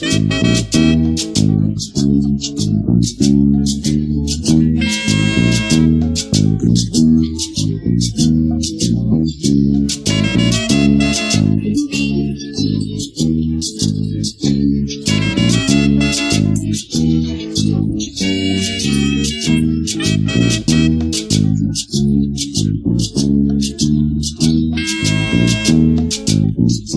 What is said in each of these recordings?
Thank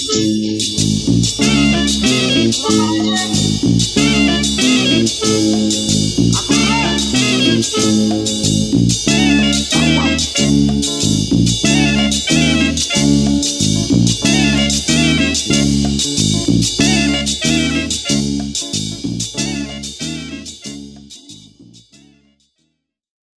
Thank you.